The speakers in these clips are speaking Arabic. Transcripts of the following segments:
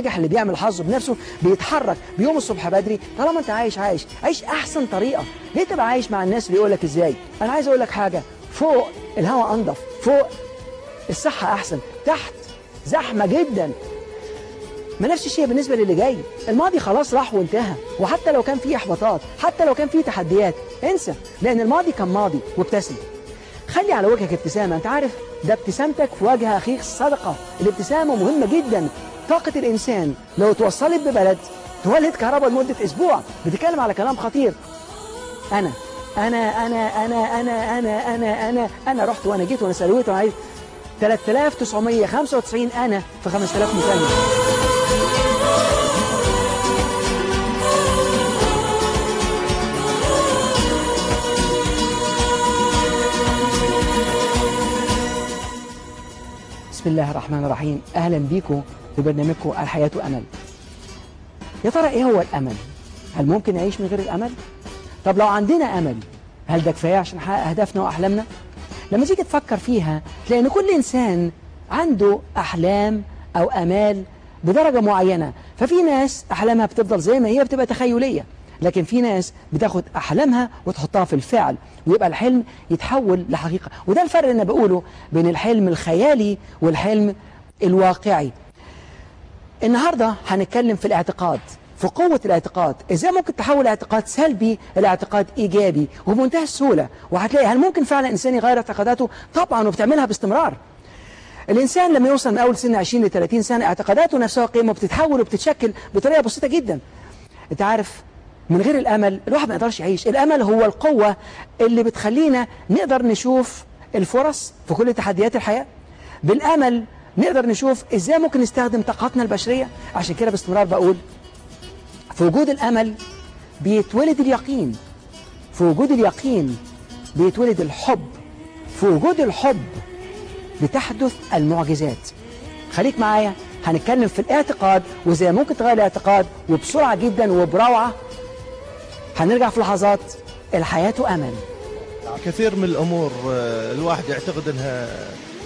الناجح اللي بيعمل حظه بنفسه بيتحرك بيوم الصبح بدري. طالما انت عايش عايش عيش احسن طريقة. ليه تبقى عايش مع الناس اللي يقول لك إزاي؟ أنا عايز أقول لك حاجة. فوق الهواء أنضف فوق الصحة أحسن تحت زحمة جدا. ما نفس الشيء بالنسبة للي جاي. الماضي خلاص راح وانتهى. وحتى لو كان فيه إحباطات حتى لو كان فيه تحديات انسى. لأن الماضي كان ماضي وابتسم. خلي على وجهك ابتسامة. أنت عارف ده ابتسامتك في وجه أخيك صدقة. الابتسامة مهمة جدا. طاقة الإنسان لو توصلت ببلد تولد كهرباء لمدة أسبوع. بتتكلم على كلام خطير. أنا أنا أنا أنا أنا أنا أنا أنا أنا رحت وأنا جيت وأنا سلويت وأنا عايز 3995 أنا في 5000 مكالمة بسم الله الرحمن الرحيم. أهلا بيكم في برنامجكم الحياة أمل يا ترى إيه هو الأمل؟ هل ممكن نعيش من غير الأمل؟ طب لو عندنا أمل هل ده كفاية عشان نحقق أهدافنا وأحلامنا؟ لما تيجي تفكر فيها تلاقي إن كل إنسان عنده أحلام أو أمال بدرجة معينة ففي ناس أحلامها بتفضل زي ما هي بتبقى تخيلية لكن في ناس بتاخد أحلامها وتحطها في الفعل ويبقى الحلم يتحول لحقيقة وده الفرق اللي أنا بقوله بين الحلم الخيالي والحلم الواقعي النهاردة هنتكلم في الاعتقاد في قوة الاعتقاد. إزاي ممكن تحول اعتقاد سلبي لاعتقاد إيجابي؟ وبمنتهى السهولة. وهتلاقي هل ممكن فعلا انسان يغير اعتقاداته؟ طبعا وبتعملها باستمرار. الإنسان لما يوصل من أول سن 20 ل 30 سنة. اعتقاداته نفسها قيمة بتتحول وبتتشكل بطريقة بسيطة جدا. أنت عارف من غير الأمل الواحد ما يقدرش يعيش. الأمل هو القوة اللي بتخلينا نقدر نشوف الفرص في كل تحديات الحياة. بالأمل نقدر نشوف إزاي ممكن نستخدم طاقتنا البشرية؟ عشان كده باستمرار بقول في وجود الأمل بيتولد اليقين في وجود اليقين بيتولد الحب في وجود الحب بتحدث المعجزات. خليك معايا هنتكلم في الاعتقاد وإزاي ممكن تغير الاعتقاد وبسرعة جدا وبروعة. هنرجع في لحظات الحياة أمل. كثير من الأمور آه، الواحد يعتقد أنها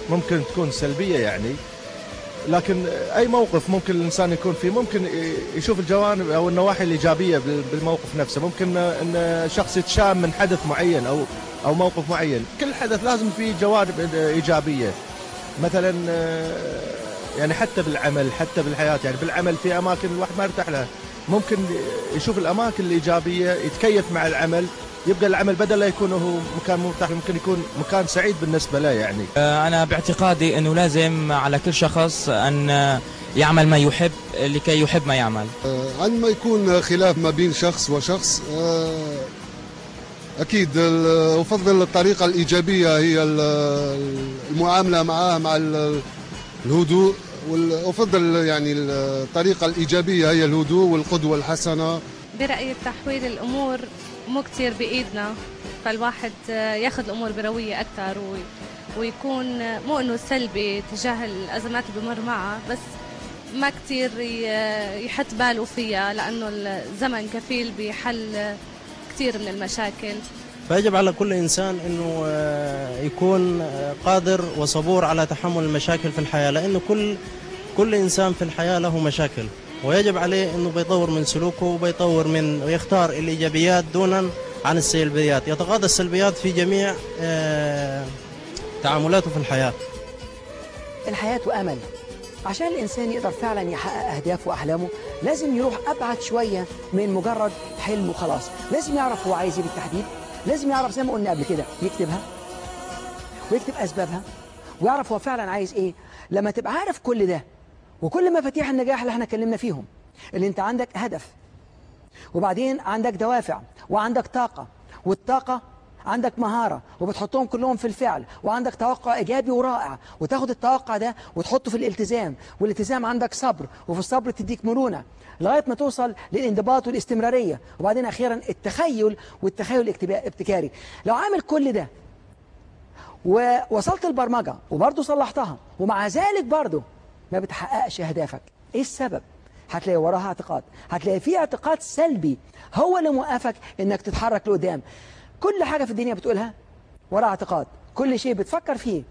ممكن تكون سلبية يعني. لكن أي موقف ممكن الإنسان يكون فيه ممكن يشوف الجوانب أو النواحي الإيجابية بالموقف نفسه. ممكن أن شخص يتشام من حدث معين أو أو موقف معين. كل حدث لازم فيه جوانب إيجابية. مثلا آه، يعني حتى بالعمل حتى بالحياة يعني بالعمل في أماكن الواحد ما يرتاح لها. ممكن يشوف الأماكن الإيجابية يتكيف مع العمل يبقى العمل بدل لا يكون هو مكان مرتاح ممكن يكون مكان سعيد بالنسبة له يعني. أنا باعتقادي أنه لازم على كل شخص أن يعمل ما يحب لكي يحب ما يعمل. عندما يكون خلاف ما بين شخص وشخص أكيد أفضل الطريقة الإيجابية هي المعاملة معه مع الهدوء وأفضل يعني الطريقة الإيجابية هي الهدوء والقدوة الحسنة. برأيي تحويل الأمور مو كتير بإيدنا فالواحد ياخذ الأمور بروية أكثر ويكون مو إنه سلبي تجاه الأزمات اللي بمر معها بس ما كتير يحط باله فيها لأنه الزمن كفيل بحل كتير من المشاكل. فيجب على كل إنسان أنه يكون قادر وصبور على تحمل المشاكل في الحياة لأنه كل كل إنسان في الحياة له مشاكل. ويجب عليه أنه بيطور من سلوكه وبيطور من ويختار الإيجابيات دونا عن السلبيات. يتغاضى السلبيات في جميع تعاملاته في الحياة. الحياة أمل. عشان الإنسان يقدر فعلا يحقق أهدافه وأحلامه لازم يروح أبعد شوية من مجرد حلم وخلاص. لازم يعرف هو عايز إيه بالتحديد. لازم يعرف زي ما قلنا قبل كده يكتبها ويكتب أسبابها ويعرف هو فعلا عايز إيه. لما تبقى عارف كل ده وكل مفاتيح النجاح اللي إحنا اتكلمنا فيهم اللي انت عندك هدف وبعدين عندك دوافع وعندك طاقة والطاقة عندك مهارة وبتحطهم كلهم في الفعل وعندك توقع إيجابي ورائع وتاخد التوقع ده وتحطه في الالتزام والالتزام عندك صبر وفي الصبر تديك مرونة لغاية ما توصل للانضباط والاستمرارية. وبعدين أخيرا التخيل والتخيل الابتكاري لو عامل كل ده ووصلت البرمجة وبرضه صلحتها ومع ذلك برضه ما بتحققش أهدافك. إيه السبب؟ هتلاقي وراها اعتقاد. هتلاقي في اعتقاد سلبي. هو اللي موقفك إنك تتحرك لقدام. كل حاجة في الدنيا بتقولها وراها اعتقاد. كل شيء بتفكر فيه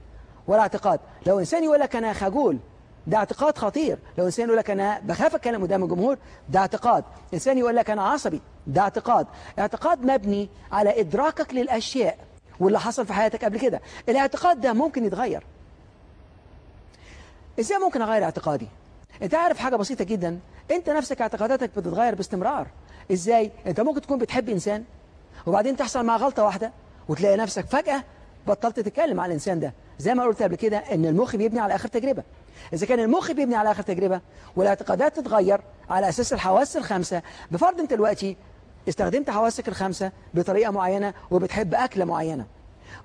وراها اعتقاد. لو إنسان يقول لك أنا خجول ده اعتقاد خطير. لو إنسان يقول لك أنا بخاف أتكلم قدام الجمهور ده اعتقاد. إنسان يقول لك أنا عصبي ده اعتقاد. اعتقاد مبني على إدراكك للأشياء واللي حصل في حياتك قبل كده. الاعتقاد ده ممكن يتغير. إزاي ممكن أغير اعتقادي؟ أنت عارف حاجة بسيطة جدا؟ أنت نفسك اعتقاداتك بتتغير باستمرار. إزاي؟ أنت ممكن تكون بتحب إنسان وبعدين تحصل مع غلطة واحدة وتلاقي نفسك فجأة بطلت تتكلم مع الإنسان ده. زي ما قلت قبل كده إن المخ بيبني على آخر تجربة. إذا كان المخ بيبني على آخر تجربة والاعتقادات تتغير على أساس الحواس الخمسه بفرض أنت دلوقتي استخدمت حواسك الخمسه بطريقة معينة وبتحب أكلة معينة.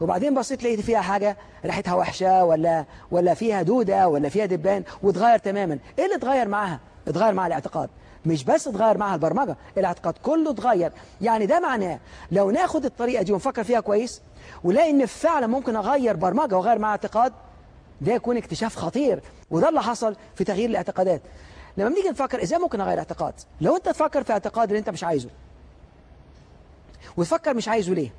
وبعدين بصيت لقيت فيها حاجة ريحتها وحشة ولا ولا فيها دودة ولا فيها دبان وتغير تماما. إيه اللي اتغير معاها؟ اتغير مع الاعتقاد. مش بس اتغير معاها البرمجة الاعتقاد كله اتغير. يعني ده معناه لو ناخد الطريقة دي ونفكر فيها كويس ونلاقي إن فعلا ممكن أغير برمجة وأغير مع اعتقاد ده يكون اكتشاف خطير. وده اللي حصل في تغيير الاعتقادات. لما بنيجي نفكر إزاي ممكن أغير اعتقاد؟ لو أنت تفكر في اعتقاد اللي أنت مش عايزه وتفكر مش عايزه ليه؟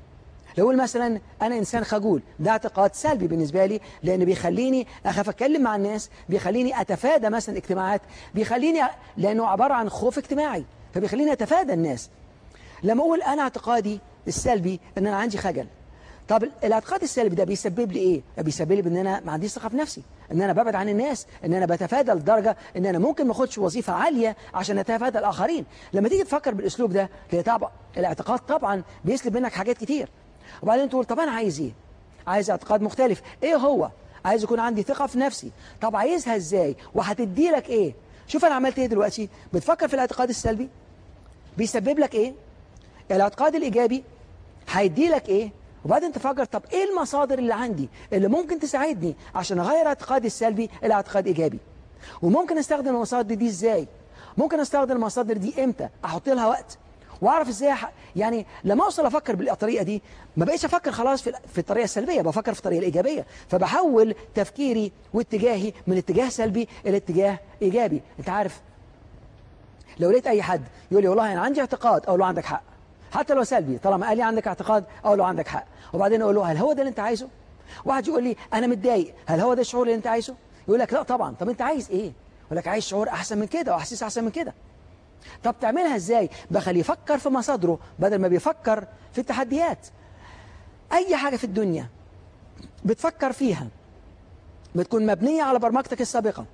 لو أقول مثلا أنا إنسان خجول ده اعتقاد سلبي بالنسبة لي لأن بيخليني أخاف أتكلم مع الناس بيخليني أتفادى مثلا اجتماعات بيخليني لأنه عبارة عن خوف اجتماعي فبيخليني أتفادى الناس. لما أقول أنا اعتقادي السلبي إن أنا عندي خجل. طب الاعتقاد السلبي ده بيسبب لي إيه؟ بيسبب لي إن أنا ما عنديش ثقة في نفسي إن أنا ببعد عن الناس إن أنا بتفادى لدرجة إن أنا ممكن ما أخدش وظيفة عالية عشان أتفادى الآخرين. لما تيجي تفكر بالأسلوب ده الاعتقاد طبعا بيسلب منك حاجات كتير. وبعدين تقول طب أنا عايز إيه؟ عايز اعتقاد مختلف. إيه هو؟ عايز يكون عندي ثقة في نفسي. طب عايزها إزاي؟ وهتدي لك إيه؟ شوف أنا عملت إيه دلوقتي؟ بتفكر في الاعتقاد السلبي؟ بيسبب لك إيه؟ الاعتقاد الإيجابي؟ هيدي لك إيه؟ وبعدين تفكر طب إيه المصادر اللي عندي اللي ممكن تساعدني عشان أغير اعتقادي السلبي إلى اعتقاد إيجابي؟ وممكن أستخدم المصادر دي إزاي؟ ممكن أستخدم المصادر دي إمتى؟ أحط لها وقت؟ واعرف إزاي. يعني لما اوصل أفكر بالطريقة دي ما بقيتش أفكر خلاص في في الطريقة السلبية بفكر في الطريقة الإيجابية. فبحول تفكيري واتجاهي من اتجاه سلبي إلى اتجاه إيجابي. أنت عارف لو لقيت أي حد يقول لي والله أنا عندي اعتقاد أقول له عندك حق. حتى لو سلبي طالما قال لي عندك اعتقاد أقول له عندك حق. وبعدين أقول له هل هو ده اللي أنت عايزه؟ واحد يقول لي أنا متضايق هل هو ده الشعور اللي أنت عايزه؟ يقول لك لا طبعا. طب أنت عايز إيه؟ يقول لك عايز شعور أحسن من كده وأحاسيس أحسن من كده. طب تعملها إزاي؟ بخليه يفكر في مصادره بدل ما بيفكر في التحديات. أي حاجة في الدنيا بتفكر فيها بتكون مبنية على برمجتك السابقة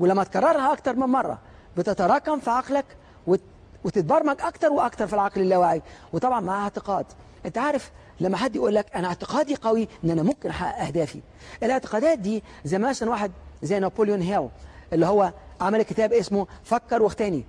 ولما تكررها أكتر من مرة بتتراكم في عقلك وت... وتتبرمج أكتر وأكتر في العقل اللاواعي. وطبعا معها اعتقاد. أنت عارف لما حد يقول لك أنا اعتقادي قوي إن أنا ممكن أحقق أهدافي. الاعتقادات دي زي مثلا واحد زي نابليون هيل اللي هو عمل كتاب اسمه فكر واغتني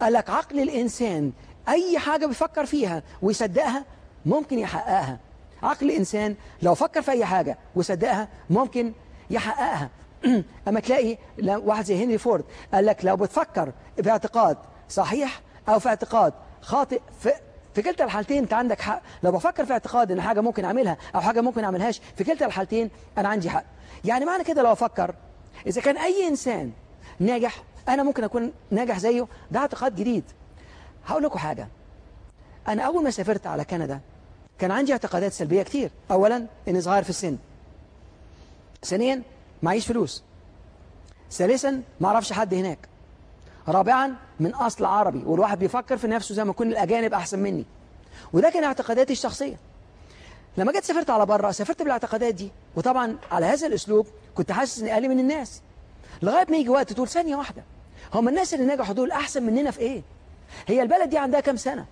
قال لك عقل الإنسان أي حاجة بيفكر فيها ويصدقها ممكن يحققها. عقل الإنسان لو فكر في أي حاجة وصدقها ممكن يحققها. أما تلاقي واحد زي هنري فورد قال لك لو بتفكر في اعتقاد صحيح أو في اعتقاد خاطئ في في كلتا الحالتين أنت عندك حق. لو بفكر في اعتقاد إن حاجة ممكن أعملها أو حاجة ممكن أعملهاش في كلتا الحالتين أنا عندي حق. يعني معنى كده لو أفكر إذا كان أي إنسان ناجح أنا ممكن أكون ناجح زيه ده اعتقاد جديد. هقول لكم حاجة. أنا أول ما سافرت على كندا كان عندي اعتقادات سلبية كتير. أولا إني صغير في السن. ثانيا معيش فلوس. ثالثا ما أعرفش حد هناك. رابعا من أصل عربي والواحد بيفكر في نفسه زي ما يكون الأجانب أحسن مني. وده كان اعتقاداتي الشخصية. لما جيت سافرت على بره سافرت بالاعتقادات دي. وطبعا على هذا الأسلوب كنت حاسس إني أقل من الناس. لغاية ما يجي وقت تقول ثانية واحدة. هم الناس اللي نجحوا دول أحسن مننا في إيه؟ هي البلد دي عندها كام سنة؟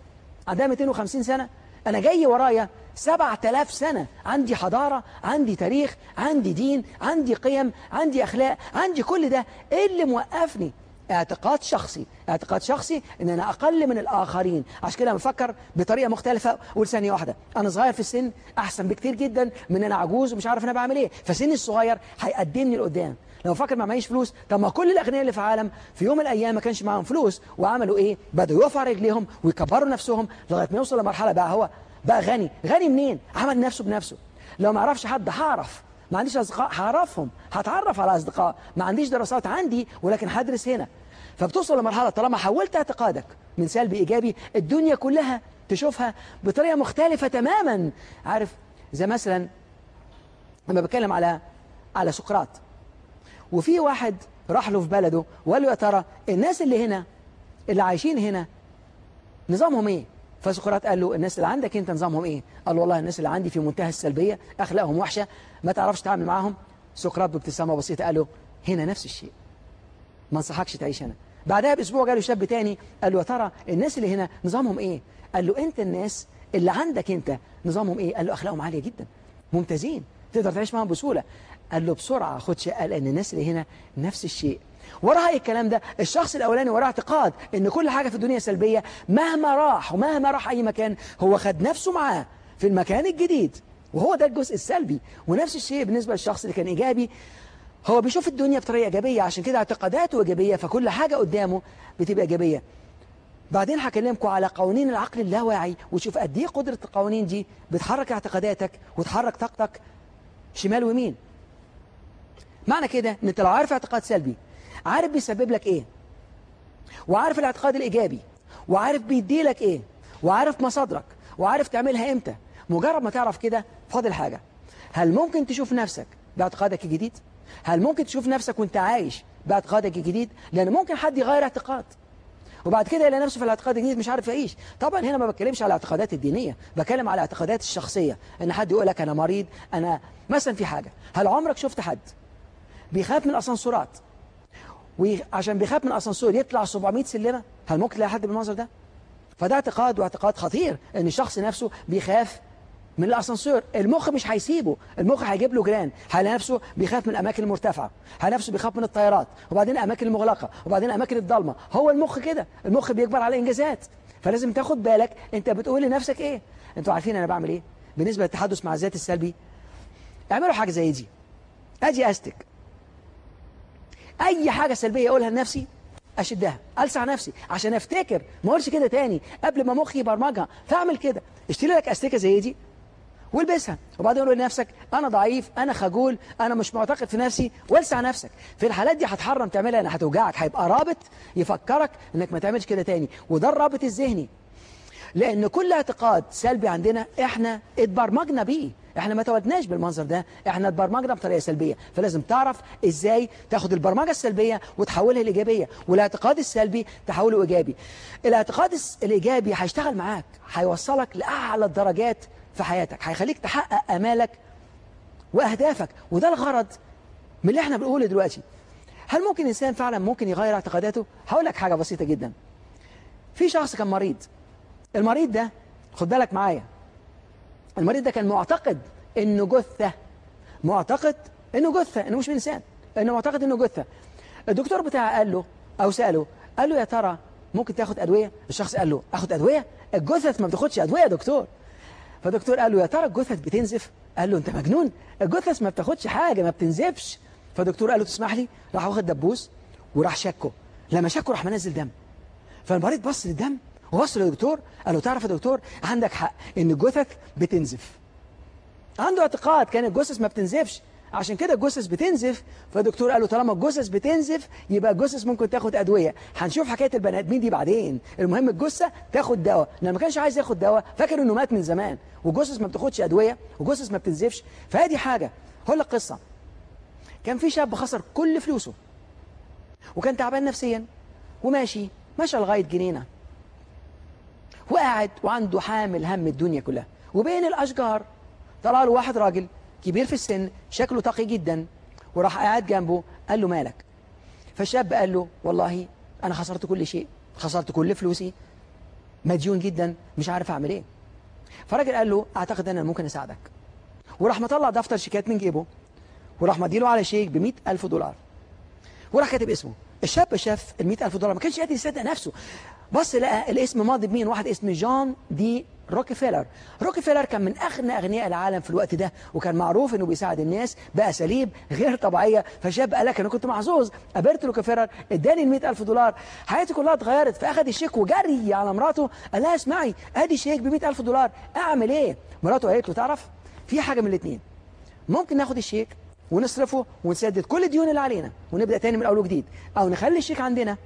عندها 250 سنة؟ أنا جاي ورايا 7000 سنة. عندي حضارة عندي تاريخ عندي دين عندي قيم عندي أخلاق عندي كل ده. إيه اللي موقفني؟ اعتقاد شخصي. اعتقاد شخصي إن أنا أقل من الآخرين. عشان كده بفكر بطريقة مختلفة. أقول ثانية واحدة. أنا صغير في السن أحسن بكتير جدا من أنا عجوز ومش عارف أنا بعمل إيه. فسني الصغير هيقدمني لقدام. لو فاكر ما معيش فلوس طب ما كل الأغنياء اللي في العالم في يوم من الأيام ما كانش معاهم فلوس وعملوا إيه؟ بدأوا يقفوا رجليهم ويكبروا نفسهم لغاية ما يوصل لمرحلة بقى هو بقى غني. غني منين؟ عمل نفسه بنفسه. لو ما أعرفش حد هعرف. ما عنديش أصدقاء هعرفهم. هتعرف على أصدقاء. ما عنديش دراسات عندي ولكن هدرس هنا. فبتوصل لمرحلة طالما حولت اعتقادك من سلبي إيجابي الدنيا كلها تشوفها بطريقة مختلفة تماما. عارف زي مثلا لما بتكلم على على سقراط. وفي واحد راح له في بلده وقال له يا ترى الناس اللي هنا اللي عايشين هنا نظامهم إيه؟ فسقراط قال له الناس اللي عندك أنت نظامهم إيه؟ قال له والله الناس اللي عندي في منتهى السلبية أخلاقهم وحشة ما تعرفش تتعامل معاهم؟ سقراط بابتسامة بسيطة قال له هنا نفس الشيء. ما انصحكش تعيش هنا. بعدها بأسبوع جاله شاب تاني قال له يا ترى الناس اللي هنا نظامهم إيه؟ قال له أنت الناس اللي عندك أنت نظامهم إيه؟ قال له أخلاقهم عالية جدا. ممتازين. تقدر تعيش معاهم بسهولة. قال له بسرعة خد شقه لأن الناس اللي هنا نفس الشيء. وراء الكلام ده الشخص الأولاني وراه اعتقاد إن كل حاجة في الدنيا سلبية مهما راح ومهما راح أي مكان هو خد نفسه معاه في المكان الجديد وهو ده الجزء السلبي. ونفس الشيء بالنسبة للشخص اللي كان إيجابي هو بيشوف الدنيا بطريقة إيجابية عشان كده اعتقاداته إيجابية فكل حاجة قدامه بتبقى إيجابية. بعدين هكلمكم على قوانين العقل اللاواعي وتشوف قد إيه قدرة القوانين دي بتحرك اعتقاداتك وتحرك طاقتك شمال ويمين. معنى كده إن أنت لو عارف اعتقاد سلبي عارف بيسبب لك إيه؟ وعارف الاعتقاد الإيجابي وعارف بيدي لك إيه؟ وعارف مصادرك وعارف تعملها إمتى؟ مجرد ما تعرف كده فاضل حاجة. هل ممكن تشوف نفسك باعتقادك الجديد؟ هل ممكن تشوف نفسك وأنت عايش باعتقادك الجديد؟ لأن ممكن حد يغير اعتقاد. وبعد كده يلاقي نفسه في الاعتقاد الجديد مش عارف يعيش. طبعا هنا ما بتكلمش على الاعتقادات الدينية بتكلم على الاعتقادات الشخصية. إن حد يقول لك أنا مريض أنا مثلا في حاجة. هل عمرك شفت حد بيخاف من الأسانسورات. وعشان بيخاف من الأسانسور يطلع 700 سلمة هل ممكن تلاقي حد بالمنظر ده؟ فده اعتقاد واعتقاد خطير إن الشخص نفسه بيخاف من الأسانسور. المخ مش هيسيبه المخ هيجيب له جيران. هيلاقي نفسه بيخاف من الأماكن المرتفعة؟ هيلاقي نفسه بيخاف من الطيارات؟ وبعدين الأماكن المغلقة وبعدين الأماكن الضلمة. هو المخ كده المخ بيكبر على إنجازات. فلازم تاخد بالك أنت بتقول لنفسك إيه. أنتوا عارفين أنا بعمل إيه؟ بالنسبة للتحدث مع الذات السلبي اعملوا حاجة زي دي. أجي أستك. أي حاجة سلبية أقولها لنفسي أشدها ألسع نفسي عشان أفتكر ما اقولش كده تاني قبل ما مخي يبرمجها. فأعمل كده. اشتري لك أستيكة زي دي والبسها. وبعدين قول لنفسك أنا ضعيف أنا خجول أنا مش معتقد في نفسي. والسع نفسك. في الحالات دي هتحرم تعملها لأن هتوجعك. هيبقى رابط يفكرك إنك ما تعملش كده تاني. وده الرابط الذهني. لأن كل اعتقاد سلبي عندنا إحنا اتبرمجنا بيه. إحنا ما تولدناش بالمنظر ده. إحنا اتبرمجنا بطريقة سلبية. فلازم تعرف إزاي تاخد البرمجة السلبية وتحولها لإيجابية. والاعتقاد السلبي تحوله إيجابي. الاعتقاد الإيجابي هيشتغل معاك. هيوصلك لأعلى الدرجات في حياتك. هيخليك تحقق آمالك وأهدافك. وده الغرض من اللي إحنا بنقوله دلوقتي. هل ممكن إنسان فعلا ممكن يغير اعتقاداته؟ هقول لك حاجة بسيطة جدا. في شخص كان مريض. المريض ده خد بالك معايا المريض ده كان معتقد إنه جثة معتقد إنه جثة إنه مش إنسان إنه معتقد إنه جثة. الدكتور بتاعه قال له أو سأله قال له يا ترى ممكن تاخد أدوية؟ الشخص قال له آخد أدوية؟ الجثث ما بتاخدش أدوية يا دكتور. فالدكتور قال له يا ترى الجثث بتنزف؟ قال له أنت مجنون الجثث ما بتاخدش حاجة ما بتنزفش. فالدكتور قال له تسمح لي؟ راح واخد دبوس وراح شكه. لما شكه راح منزل دم. فالمريض بص للدم وبص للدكتور قال له تعرف يا دكتور عندك حق إن الجثث بتنزف. عنده اعتقاد كان الجثث ما بتنزفش. عشان كده الجثث بتنزف. فالدكتور قال له طالما الجثث بتنزف يبقى الجثث ممكن تاخد أدوية. هنشوف حكاية البني آدمين دي بعدين. المهم الجثة تاخد دواء. لما ما كانش عايز ياخد دواء فاكر إنه مات من زمان. والجثث ما بتاخدش أدوية والجثث ما بتنزفش. فهذه حاجة. هقول لك قصة. كان في شاب خسر كل فلوسه وكان تعبان نفسيا وماشي مشى لغاية جنينة. وقاعد وعنده حامل هم الدنيا كلها. وبين الأشجار طلع له واحد راجل كبير في السن شكله تقي جدا وراح قاعد جنبه قال له مالك؟ فالشاب قال له والله أنا خسرت كل شيء خسرت كل فلوسي مديون جدا مش عارف أعمل إيه. فالراجل قال له أعتقد أن أنا ممكن أساعدك. وراح مطلع دفتر شيكات من جيبه وراح مديله على شيك ب ألف دولار. وراح كاتب اسمه. الشاب شاف ال ألف دولار ما كانش قادر يصدق نفسه. بص لقى الاسم ماضي بمين؟ واحد اسمه جون دي روكفيلر روكفيلر كان من أغنى أغنياء العالم في الوقت ده وكان معروف إنه بيساعد الناس بأساليب غير طبيعية فشاب قال لك أنا كنت محظوظ قابلت روكفيلر إداني ال ألف دولار. حياتي كلها اتغيرت فأخد الشيك وجري على مراته قال لها اسمعي أدي شيك ب ألف دولار أعمل إيه؟ مراته قالت له تعرف في حاجة من الاثنين ممكن ناخد الشيك ونصرفه ونسدد كل الديون اللي علينا ونبدأ تاني من أول وجديد أو نخلي الشيك عندنا.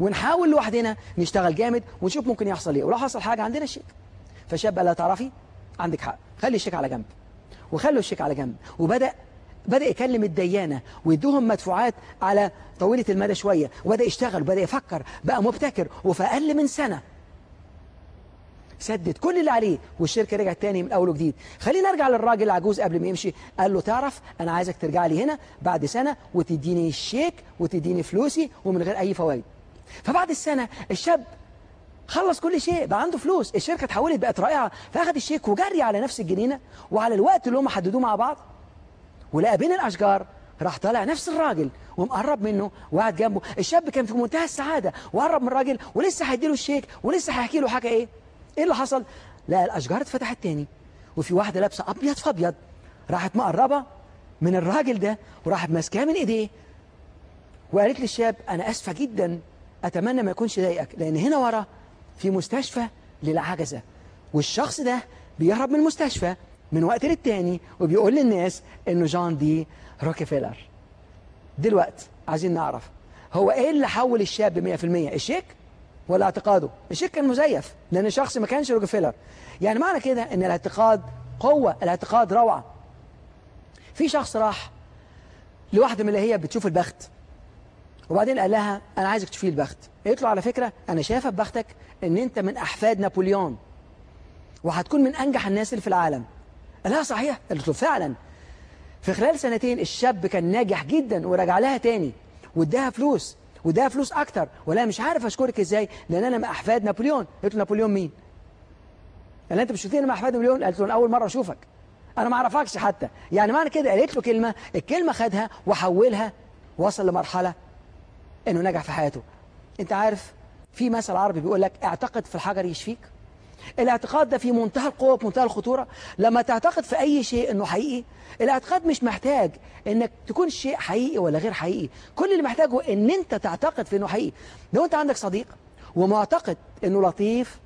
ونحاول لوحدنا نشتغل جامد ونشوف ممكن يحصل إيه. ولو حصل حاجة عندنا الشيك فالشاب قال لها تعرفي عندك حق. خلي الشيك على جنب. وخلوا الشيك على جنب. وبدأ بدأ يكلم الديانة ويدوهم مدفوعات على طويلة المدى شوية. وبدأ يشتغل وبدأ يفكر بقى مبتكر. وفي أقل من سنة سدد كل اللي عليه. والشركة رجعت تاني من أول وجديد. خلينا نرجع للراجل العجوز قبل ما يمشي. قال له تعرف أنا عايزك ترجع لي هنا بعد سنة وتديني الشيك وتديني فلوسي ومن غير أي فوائد. فبعد السنة الشاب خلص كل شيء بقى عنده فلوس الشركة اتحولت بقت رائعة فأخذ الشيك وجري على نفس الجنينة وعلى الوقت اللي هم حددوه مع بعض. ولقى بين الأشجار راح طالع نفس الراجل ومقرب منه وقعد جنبه. الشاب كان في منتهى السعادة وقرب من الراجل ولسه هيديله الشيك ولسه هيحكي له حاجة إيه؟ إيه اللي حصل؟ لا الأشجار اتفتحت تاني وفي واحدة لابسة أبيض في أبيض راحت مقربة من الراجل ده وراحت ماسكاه من إيديه وقالت للشاب أنا أسفة جدا أتمنى ما يكونش ضايقك لأن هنا ورا في مستشفى للعجزة. والشخص ده بيهرب من المستشفى من وقت للتاني وبيقول للناس إنه جان دي روكفيلر دلوقتي عايزين نعرف هو إيه اللي حول الشاب 100% الشيك ولا اعتقاده؟ الشيك كان مزيف لأن الشخص ما كانش روكفيلر يعني معنى كده إن الاعتقاد قوة الاعتقاد روعة. في شخص راح لواحدة من اللي هي بتشوف البخت. وبعدين قال لها أنا عايزك تشوفي البخت. قالت له على فكرة أنا شايفة ببختك إن أنت من أحفاد نابليون وهتكون من أنجح الناس اللي في العالم. قال لها صحيح. قالت له فعلا. في خلال سنتين الشاب كان ناجح جدا ورجع لها تاني واداها فلوس واداها فلوس أكتر. ولا مش عارف أشكرك إزاي لأن أنا من أحفاد نابليون. قالت له نابليون مين؟ قال أنت مش شفتني مع أحفاد نابليون؟ قالت له أنا أول مرة أشوفك. أنا ما أعرفكش حتى. يعني معنى كده قالت له كلمة الكلمة خدها وحولها وصل لمرحلة إنه نجح في حياته. أنت عارف في مثل عربي بيقول لك اعتقد في الحجر يشفيك. الاعتقاد ده في منتهى القوة في منتهى الخطورة. لما تعتقد في أي شيء أنه حقيقي الاعتقاد مش محتاج أنك تكون شيء حقيقي ولا غير حقيقي. كل اللي محتاجه أن أنت تعتقد في أنه حقيقي. لو أنت عندك صديق ومعتقد أنه لطيف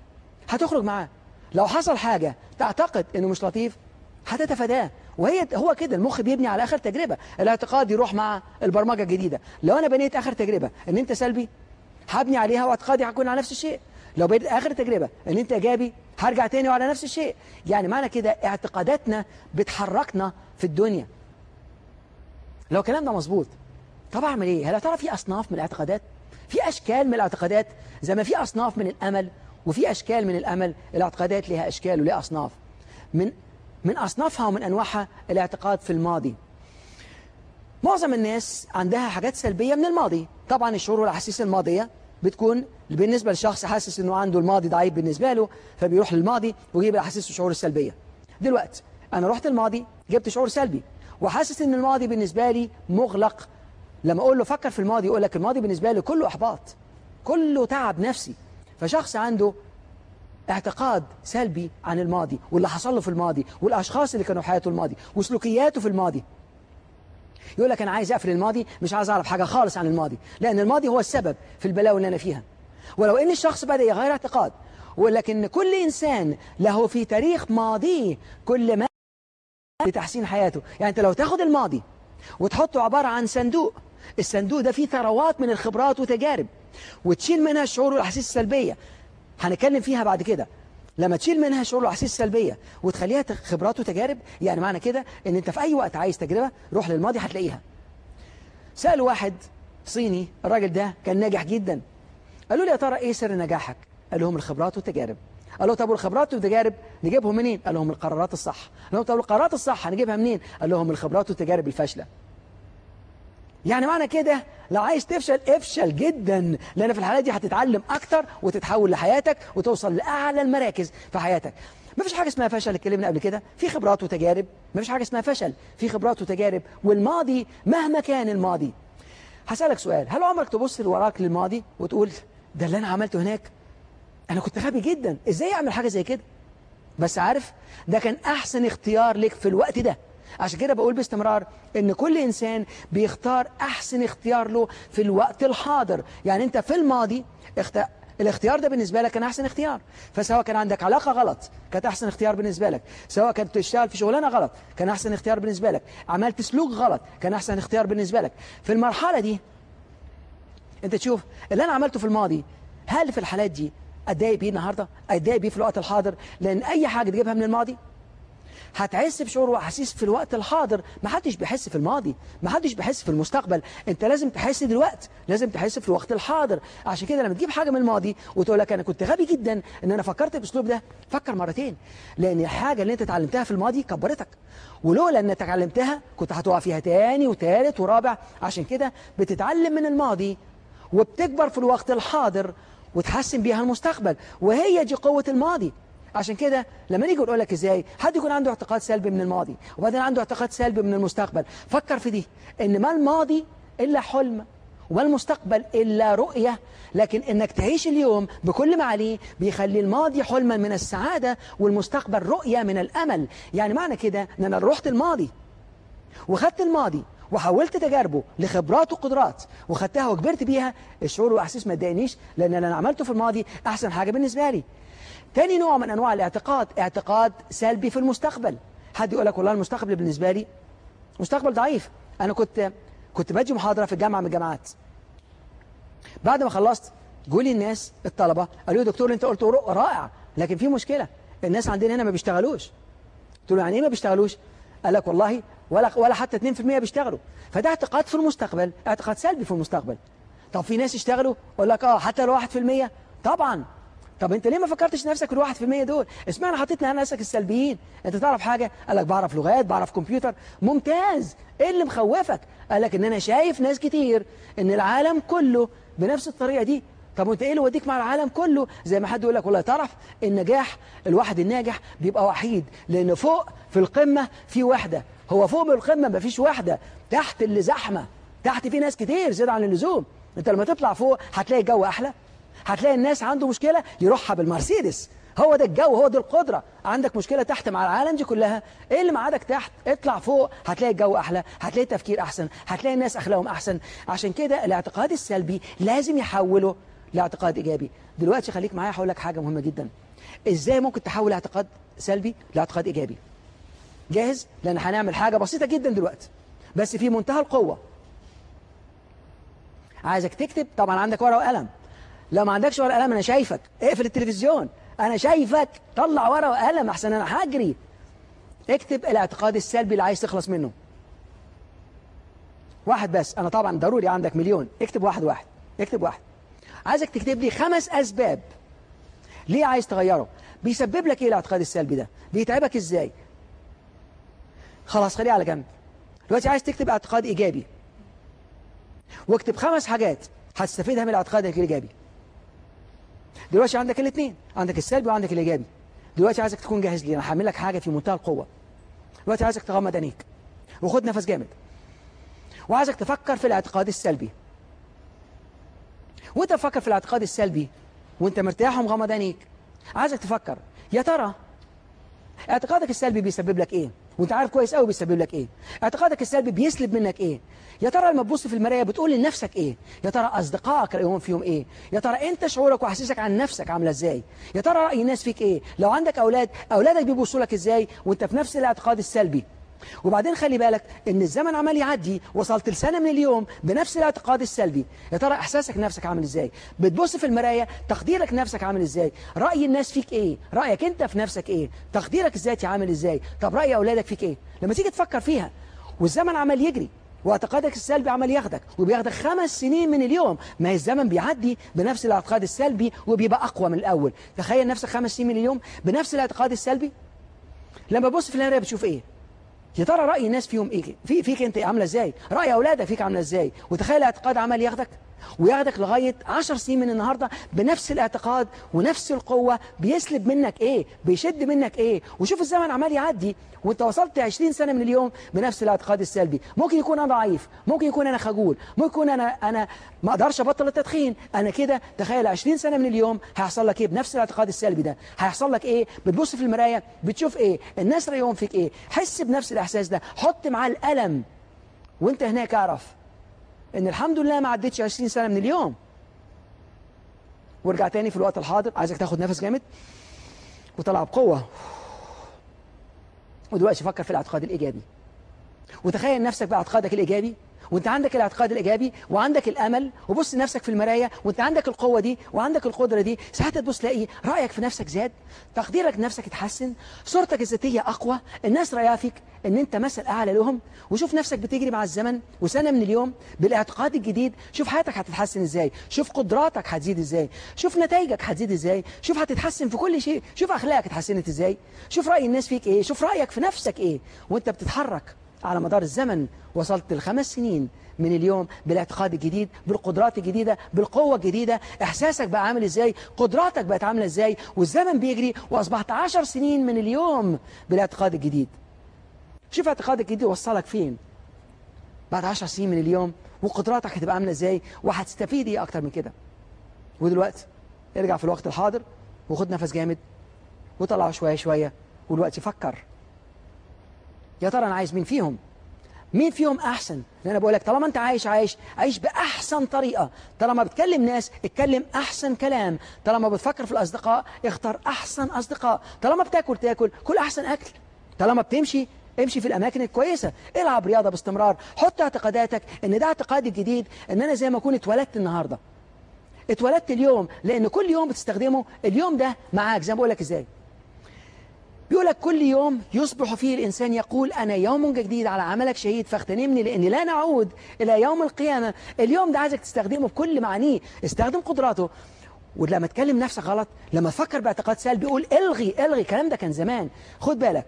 هتخرج معاه. لو حصل حاجة تعتقد أنه مش لطيف هتتفاداه. وهي هو كده المخ بيبني على آخر تجربة. الاعتقاد يروح مع البرمجة الجديدة. لو أنا بنيت آخر تجربة أن أنت سلبي هبني عليها واعتقادي هكون على نفس الشيء. لو بقيت آخر تجربة أن أنت إيجابي هرجع تاني وعلى نفس الشيء. يعني معنى كده اعتقاداتنا بتحركنا في الدنيا. لو الكلام ده مظبوط طب أعمل إيه؟ هل ترى في أصناف من الاعتقادات؟ في أشكال من الاعتقادات؟ زي ما في أصناف من الأمل وفي أشكال من الأمل الاعتقادات لها أشكال ولها أصناف. من من أصنافها ومن أنواعها الاعتقاد في الماضي. معظم الناس عندها حاجات سلبية من الماضي. طبعا الشعور والأحاسيس الماضية بتكون بالنسبة للشخص حاسس أنه عنده الماضي ضعيف بالنسبة له فبيروح للماضي ويجيب الأحاسيس والشعور السلبية. دلوقتي أنا رحت الماضي جبت شعور سلبي وحاسس أن الماضي بالنسبة لي مغلق. لما أقول له فكر في الماضي يقول لك الماضي بالنسبة لي كله إحباط كله تعب نفسي. فشخص عنده اعتقاد سلبي عن الماضي واللي حصل له في الماضي والأشخاص اللي كانوا في حياته الماضي وسلوكياته في الماضي. يقول لك أنا عايز أقفل الماضي مش عايز أعرف حاجة خالص عن الماضي لأن الماضي هو السبب في البلاوي اللي أنا فيها. ولو إن الشخص بدأ يغير اعتقاد إن كل إنسان له في تاريخ ماضيه كل ما لتحسين حياته. يعني أنت لو تاخد الماضي وتحطه عبارة عن صندوق الصندوق ده فيه ثروات من الخبرات وتجارب وتشيل منها الشعور والأحاسيس السلبية. هنتكلم فيها بعد كده. لما تشيل منها شعور واحاسيس سلبيه وتخليها خبرات وتجارب يعني معنى كده إن أنت في أي وقت عايز تجربة روح للماضي هتلاقيها. سالوا واحد صيني الراجل ده كان ناجح جدا. قالوا له يا ترى إيه سر نجاحك؟ قال لهم الخبرات والتجارب. قال له طب والخبرات والتجارب نجيبهم منين؟ قال لهم القرارات الصح. قال لهم طب القرارات الصح هنجيبها منين؟ قال لهم الخبرات والتجارب الفاشلة. يعني معنى كده لو عايز تفشل افشل جدا لأن في الحالة دي هتتعلم أكتر وتتحول لحياتك وتوصل لأعلى المراكز في حياتك. ما فيش حاجة اسمها فشل اتكلمنا قبل كده. في خبرات وتجارب. ما فيش حاجة اسمها فشل. في خبرات وتجارب. والماضي مهما كان الماضي. هسألك سؤال. هل عمرك تبص لوراك للماضي وتقول ده اللي أنا عملته هناك؟ أنا كنت غبي جدا. إزاي أعمل حاجة زي كده؟ بس عارف ده كان أحسن اختيار لك في الوقت ده. عشان كده بقول باستمرار إن كل إنسان بيختار أحسن اختيار له في الوقت الحاضر. يعني أنت في الماضي اخت... الاختيار ده بالنسبة لك كان أحسن اختيار. فسواء كان عندك علاقة غلط كانت أحسن اختيار بالنسبة لك. سواء كنت تشتغل في شغلانة غلط كان أحسن اختيار بالنسبة لك. عملت سلوك غلط كان أحسن اختيار بالنسبة لك. في المرحلة دي أنت تشوف اللي أنا عملته في الماضي هل في الحالات دي أتضايق بيه النهارده؟ أتضايق بيه في الوقت الحاضر؟ لأن أي حاجة تجيبها من الماضي هتحس بشعور وأحاسيس في الوقت الحاضر. ما حدش بيحس في الماضي ما حدش بيحس في المستقبل. انت لازم تحس دلوقتي لازم تحس في الوقت الحاضر. عشان كده لما تجيب حاجة من الماضي وتقول لك أنا كنت غبي جدا إن أنا فكرت بالاسلوب ده فكر مرتين. لأن الحاجة اللي أنت اتعلمتها في الماضي كبرتك. ولولا ان اتعلمتها كنت هتقع فيها تاني وتالت ورابع. عشان كده بتتعلم من الماضي وبتكبر في الوقت الحاضر وتحسن بيها المستقبل. وهي دي قوة الماضي. عشان كده لما نيجي نقول لك إزاي حد يكون عنده اعتقاد سلبي من الماضي وبعدين عنده اعتقاد سلبي من المستقبل. فكر في دي إن ما الماضي إلا حلم وما المستقبل إلا رؤية. لكن إنك تعيش اليوم بكل ما عليه بيخلي الماضي حلما من السعادة والمستقبل رؤية من الأمل. يعني معنى كده إن أنا رحت الماضي وخدت الماضي وحولت تجاربه لخبرات وقدرات وخدتها وكبرت بيها الشعور واحاسيس ما تضايقنيش لأن اللي أنا عملته في الماضي أحسن حاجة بالنسبة لي. تاني نوع من أنواع الاعتقاد اعتقاد سلبي في المستقبل. حد يقول لك والله المستقبل بالنسبة لي مستقبل ضعيف. أنا كنت كنت بدي محاضرة في الجامعة من الجامعات. بعد ما خلصت جولي الناس الطلبة قالوا لي دكتور أنت قلت رائع لكن في مشكلة. الناس عندنا هنا ما بيشتغلوش. قلت له يعني إيه ما بيشتغلوش؟ قال لك والله ولا ولا حتى 2% بيشتغلوا. فده اعتقاد في المستقبل اعتقاد سلبي في المستقبل. طب في ناس يشتغلوا؟ أقول لك آه حتى لو 1% طبعا. طب انت ليه ما فكرتش نفسك الواحد في المية دول؟ اسمعنا حطيتنا على نفسك السلبيين؟ انت تعرف حاجة؟ قال لك بعرف لغات بعرف كمبيوتر. ممتاز. إيه اللي مخوفك؟ قال لك إن أنا شايف ناس كتير إن العالم كله بنفس الطريقة دي. طب وأنت إيه اللي وديك مع العالم كله؟ زي ما حد يقول لك والله تعرف النجاح الواحد الناجح بيبقى وحيد. لأن فوق في القمة في وحدة. هو فوق من القمة مفيش وحدة. تحت اللي زحمة. تحت في ناس كتير زيادة عن اللزوم. أنت لما تطلع فوق هتلاقي الجو أحلى. هتلاقي الناس عنده مشكلة يروحها بالمرسيدس. هو ده الجو هو دي القدرة. عندك مشكلة تحت مع العالم دي كلها. إيه اللي معادك تحت؟ اطلع فوق هتلاقي الجو أحلى هتلاقي تفكير أحسن هتلاقي الناس أخلاقهم أحسن. عشان كده الاعتقاد السلبي لازم يحوله لاعتقاد إيجابي. دلوقتي خليك معايا هقول لك حاجة مهمة جدا. إزاي ممكن تحول اعتقاد سلبي لاعتقاد إيجابي؟ جاهز؟ لأن هنعمل حاجة بسيطة جدا دلوقتي. بس في منتهى القوة. عايزك تكتب طبعا عندك ورقة وقلم. لو ما عندكش ورقة وقلم أنا شايفك. اقفل التلفزيون. أنا شايفك. طلع ورقة وقلم أحسن أنا هجري. اكتب الاعتقاد السلبي اللي عايز تخلص منه. واحد بس. أنا طبعا ضروري عندك مليون. اكتب واحد واحد. اكتب واحد. عايزك تكتب لي خمس أسباب. ليه عايز تغيره؟ بيسبب لك إيه الاعتقاد السلبي ده؟ بيتعبك إزاي؟ خلاص خليه على جنب. دلوقتي عايز تكتب اعتقاد إيجابي. واكتب خمس حاجات هتستفيدها من الاعتقاد الإيجابي. دلوقتي عندك الاثنين. عندك السلبي وعندك الايجابي. دلوقتي عايزك تكون جاهز لي أنا هعمل لك حاجة في منتهى القوة. دلوقتي عايزك تغمض عينيك. وخد نفس جامد. وعايزك تفكر في الاعتقاد السلبي. وانت تفكر في الاعتقاد السلبي وانت مرتاح ومغمض عينيك عايزك تفكر. يا ترى اعتقادك السلبي بيسبب لك إيه؟ وانت عارف كويس قوي بيسبب لك إيه؟ اعتقادك السلبي بيسلب منك إيه؟ يا ترى لما تبص في المراية بتقول لنفسك إيه؟ يا ترى أصدقائك رأيهم فيهم إيه؟ يا ترى أنت شعورك وأحاسيسك عن نفسك عاملة إزاي؟ يا ترى رأي الناس فيك إيه؟ لو عندك أولاد أولادك بيبصوا لك إزاي؟ وأنت في نفس الاعتقاد السلبي. وبعدين خلي بالك إن الزمن عمال يعدي وصلت لسنة من اليوم بنفس الاعتقاد السلبي. يا ترى إحساسك نفسك عامل إزاي؟ بتبص في المراية تقديرك نفسك عامل إزاي؟ رأي الناس فيك إيه؟ رأيك أنت في نفسك إيه؟ تقديرك الذاتي عامل إزاي؟ طب رأي أولادك فيك إيه؟ لما تيجي تفكر فيها والزمن عمال يجري واعتقادك السلبي عمال ياخدك وبياخدك خمس سنين من اليوم ما هي الزمن بيعدي بنفس الاعتقاد السلبي وبيبقى أقوى من الأول. تخيل نفسك خمس سنين من اليوم بنفس الاعتقاد السلبي؟ لما تبص في المراية بتشوف إيه؟ يا ترى رأي الناس فيهم في فيك أنت عاملة إزاي؟ رأي أولادك فيك عاملة إزاي؟ وتخيل اعتقاد عمال ياخدك؟ وياخدك لغاية عشر سنين من النهاردة بنفس الاعتقاد ونفس القوة بيسلب منك إيه؟ بيشد منك إيه؟ وشوف الزمن عمال يعدي وأنت وصلت 20 سنة من اليوم بنفس الاعتقاد السلبي. ممكن يكون أنا ضعيف ممكن يكون أنا خجول ممكن يكون أنا أنا ما أقدرش أبطل التدخين. أنا كده تخيل 20 سنة من اليوم هيحصل لك إيه؟ بنفس الاعتقاد السلبي ده. هيحصل لك إيه؟ بتبص في المراية بتشوف إيه؟ الناس رأيهم فيك إيه؟ حس بنفس الإحساس ده. حط معاه الألم وأنت هناك أعرف إن الحمد لله ما عدتش 20 سنة من اليوم. وارجع تاني في الوقت الحاضر. عايزك تاخد نفس جامد. وطلع بقوة ودلوقتي فكر في الإعتقاد الإيجابي. وتخيل نفسك بإعتقادك الإيجابي. وانت عندك الاعتقاد الايجابي وعندك الامل وبص لنفسك في المراية وانت عندك القوة دي وعندك القدرة دي ساعتها تبص تلاقي رأيك في نفسك زاد تقديرك لنفسك اتحسن صورتك الذاتية أقوى الناس رأيها فيك إن أنت مثل أعلى لهم وشوف نفسك بتجري مع الزمن وسنة من اليوم بالاعتقاد الجديد شوف حياتك هتتحسن إزاي شوف قدراتك هتزيد إزاي شوف نتائجك هتزيد إزاي شوف هتتحسن في كل شيء شوف أخلاقك اتحسنت إزاي شوف رأي الناس فيك إيه شوف رأيك في نفسك إيه وأنت بتتحرك على مدار الزمن وصلت لخمس سنين من اليوم بالاعتقاد الجديد بالقدرات الجديدة بالقوة الجديدة. إحساسك بقى عامل إزاي؟ قدراتك بقت عاملة إزاي؟ والزمن بيجري وأصبحت عشر سنين من اليوم بالاعتقاد الجديد. شوف اعتقادك الجديد وصلك فين. بعد عشر سنين من اليوم وقدراتك هتبقى عاملة إزاي؟ وهتستفيد إيه أكتر من كده؟ ودلوقتي ارجع في الوقت الحاضر وخد نفس جامد وطلعه شوية شوية والوقت فكر. يا ترى أنا عايز مين فيهم؟ مين فيهم أحسن؟ لأن أنا بقول لك طالما أنت عايش عايش عيش بأحسن طريقة. طالما بتكلم ناس اتكلم أحسن كلام. طالما بتفكر في الأصدقاء اختار أحسن أصدقاء. طالما بتاكل تاكل كل أحسن أكل. طالما بتمشي امشي في الأماكن الكويسة. العب رياضة باستمرار. حط اعتقاداتك إن ده اعتقادي الجديد إن أنا زي ما أكون اتولدت النهارده. اتولدت اليوم لأن كل يوم بتستخدمه اليوم ده معاك. زي ما بقول لك إزاي؟ بيقول لك كل يوم يصبح فيه الإنسان يقول أنا يوم جديد على عملك شهيد فاغتنمني لأني لا نعود إلى يوم القيامة. اليوم ده عايزك تستخدمه بكل معانيه. استخدم قدراته. ولما تكلم نفسك غلط لما تفكر باعتقاد سلبي قول إلغي إلغي. الكلام ده كان زمان. خد بالك.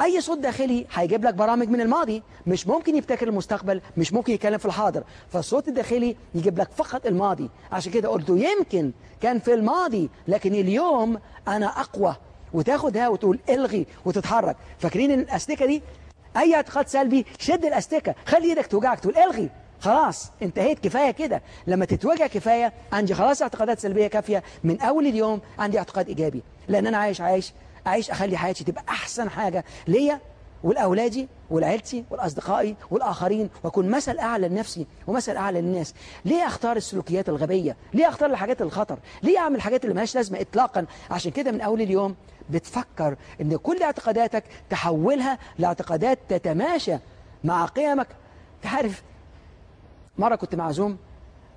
أي صوت داخلي هيجيب لك برامج من الماضي. مش ممكن يبتكر المستقبل مش ممكن يتكلم في الحاضر. فالصوت الداخلي يجيب لك فقط الماضي. عشان كده قلت يمكن كان في الماضي لكن اليوم أنا أقوى. وتاخدها وتقول إلغي وتتحرك. فاكرين إن الأستيكة دي؟ أي اعتقاد سلبي شد الأستيكة. خلي إيدك توجعك تقول إلغي. خلاص انتهيت. كفاية كده. لما تتوجع كفاية عندي خلاص اعتقادات سلبية كافية. من أول اليوم عندي اعتقاد إيجابي. لأن أنا عايش عايش عايش أخلي حياتي تبقى أحسن حاجة ليا ولاولادي ولعيلتي ولاصدقائي والآخرين وأكون مثل أعلى لنفسي ومثل أعلى للناس. ليه أختار السلوكيات الغبية؟ ليه أختار الحاجات الخطر؟ ليه أعمل الحاجات اللي مالهاش لازمة اطلاقا؟ عشان كده من أول اليوم بتفكر إن كل اعتقاداتك تحولها لاعتقادات تتماشى مع قيمك. تعرف مرة كنت معزوم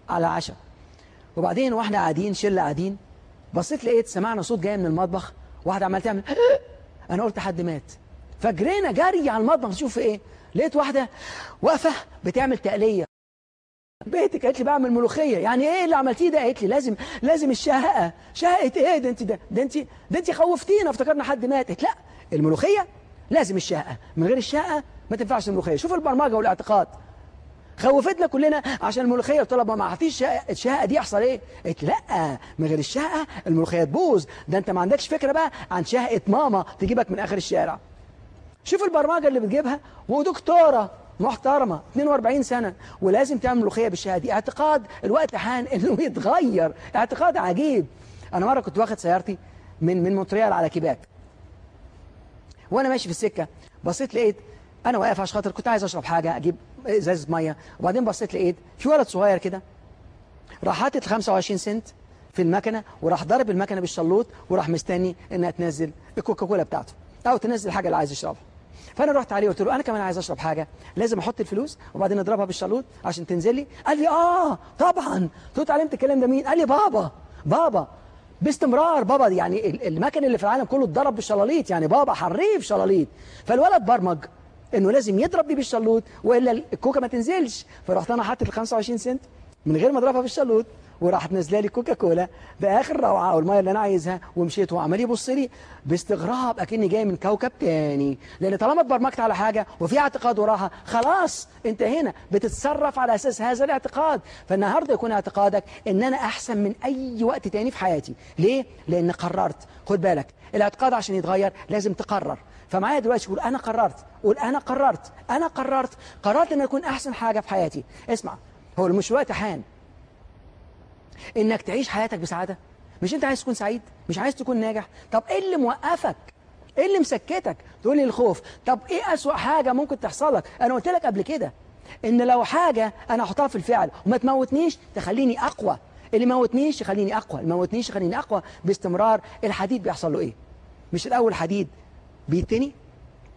على عشاء وبعدين وإحنا قاعدين شلة قاعدين بصيت لقيت سمعنا صوت جاي من المطبخ واحدة عمالة تعمل أنا قلت حد مات. فجرينا جري على المطبخ نشوف إيه لقيت واحدة واقفة بتعمل تقلية. بيتك قالت لي بعمل ملوخيه يعني إيه اللي عملتيه ده؟ قالت لي لازم لازم الشهقة. شهقة إيه؟ ده انت ده ده انت ده انت خوفتينا. افتكرنا حد مات. لا الملوخية لازم الشهقة. من غير الشهقة ما تنفعش الملوخية. شوف البرمجة والاعتقاد. خوفتنا كلنا عشان الملوخية. لها ما معطيش الشهقة دي يحصل إيه؟ قالت لا من غير الشهقة الملوخية تبوظ. ده انت ما عندكش فكرة بقى عن شهقة ماما تجيبك من آخر الشارع. شوف البرمجة اللي بتجيبها. ودكتورة محترمة 42 سنة ولازم تعمل ملوخية بالشهادة دي. اعتقاد الوقت حان إنه يتغير. اعتقاد عجيب. أنا مرة كنت واخد سيارتي من من مونتريال على كيباك. وأنا ماشي في السكة بصيت لقيت أنا واقف عشان خاطر كنت عايز أشرب حاجة أجيب إزازة مية. وبعدين بصيت لقيت في ولد صغير كده راح حاطط 25 سنت في المكنة وراح ضرب المكنة بالشلوط وراح مستني إنها تنزل الكوكاكولا بتاعته أو تنزل الحاجة اللي عايز يشربها. فأنا رحت عليه وقلت له أنا كمان عايز أشرب حاجة لازم أحط الفلوس وبعدين أضربها بالشالوت عشان تنزل لي قال لي آه طبعا. قلت له اتعلمت الكلام ده مين؟ قال لي بابا بابا. باستمرار بابا يعني المكن اللي في العالم كله اتضرب بالشلاليت يعني بابا حريف شلاليت. فالولد برمج إنه لازم يضرب دي بالشلوت وإلا الكوكا ما تنزلش. فرحت أنا حاطط ال 25 سنت من غير ما أضربها بالشلوت وراحت نازله لي كوكا كولا باخر روعه والميه اللي أنا عايزها ومشيت وعمال يبص لي باستغراب اكني جاي من كوكب تاني. لأن طالما اتبرمجت على حاجة وفي اعتقاد وراها خلاص انت هنا بتتصرف على أساس هذا الاعتقاد. فالنهارده يكون اعتقادك ان أنا احسن من اي وقت تاني في حياتي. ليه؟ لأن قررت. خد بالك الاعتقاد عشان يتغير لازم تقرر. فمعايا دلوقتي قول أنا قررت قول أنا قررت أنا قررت. قررت ان اكون احسن حاجة في حياتي. اسمع هو مش وقت حان. إنك تعيش حياتك بسعادة. مش أنت عايز تكون سعيد مش عايز تكون ناجح. طب إيه اللي موقفك؟ إيه اللي مسكتك؟ تقول لي الخوف. طب إيه أسوأ حاجة ممكن تحصل لك؟ أنا قلت لك قبل كده إن لو حاجة أنا أحطها في الفعل وما تموتنيش تخليني أقوى. اللي موتنيش يخليني أقوى. اللي موتنيش يخليني أقوى باستمرار الحديد بيحصل له إيه؟ مش الأول حديد بيتني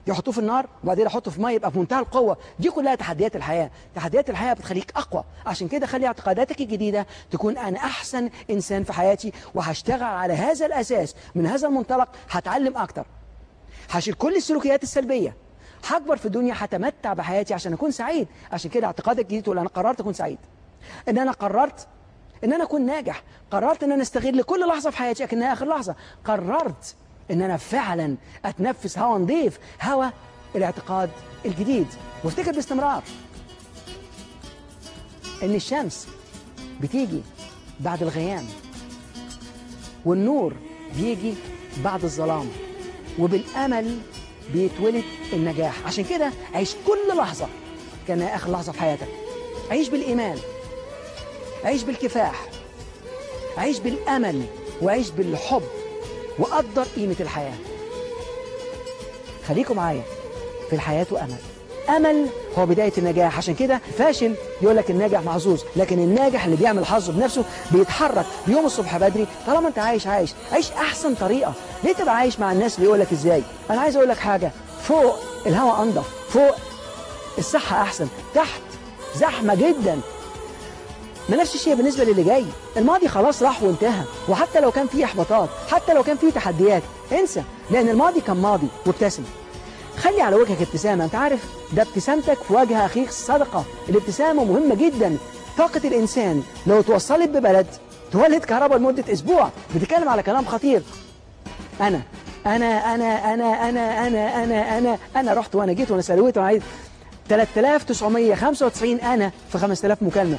يحطوه في النار وبعدين يحطه في مية يبقى في منتهى القوة. دي كلها تحديات الحياة. تحديات الحياة بتخليك أقوى. عشان كده خلي اعتقاداتك الجديدة تكون أنا أحسن إنسان في حياتي وهشتغل على هذا الأساس. من هذا المنطلق هتعلم أكتر. هشيل كل السلوكيات السلبية. هكبر في الدنيا هتمتع بحياتي عشان أكون سعيد. عشان كده اعتقادك الجديد تقول أنا قررت أكون سعيد. إن أنا قررت إن أنا أكون ناجح. قررت إن أنا أستغل كل لحظة في حياتي أكنها آخر لحظة. قررت إن أنا فعلا أتنفس هواء نظيف هواء الاعتقاد الجديد. وافتكر باستمرار. إن الشمس بتيجي بعد الغيام والنور بيجي بعد الظلام وبالأمل بيتولد النجاح. عشان كده عيش كل لحظة كانها آخر لحظة في حياتك. عيش بالإيمان. عيش بالكفاح. عيش بالأمل. وعيش بالحب. وقدر قيمة الحياة. خليكم معايا في الحياة امل أمل هو بداية النجاح. عشان كده فاشل يقول لك الناجح محظوظ لكن الناجح اللي بيعمل حظه بنفسه بيتحرك يوم الصبح بدري. طالما أنت عايش عايش عيش أحسن طريقة. ليه تبقى عايش مع الناس اللي يقول لك إزاي؟ أنا عايز أقول لك حاجة. فوق الهواء أنضف فوق الصحة أحسن تحت زحمة جدا. ما نفس الشيء بالنسبة للي جاي. الماضي خلاص راح وانتهى. وحتى لو كان فيه إحباطات حتى لو كان فيه تحديات انسى. لأن الماضي كان ماضي وابتسم خلي على وجهك ابتسامة. أنت عارف ده ابتسامتك في وجه أخيك صدقة. الابتسامة مهمة جدا. طاقة الإنسان لو توصلت ببلد تولد كهرباء لمدة أسبوع. بتتكلم على كلام خطير. أنا أنا أنا أنا أنا أنا أنا أنا أنا رحت وأنا جيت وأنا سلويت وأنا عايز 3995 أنا في 5000 مكالمة.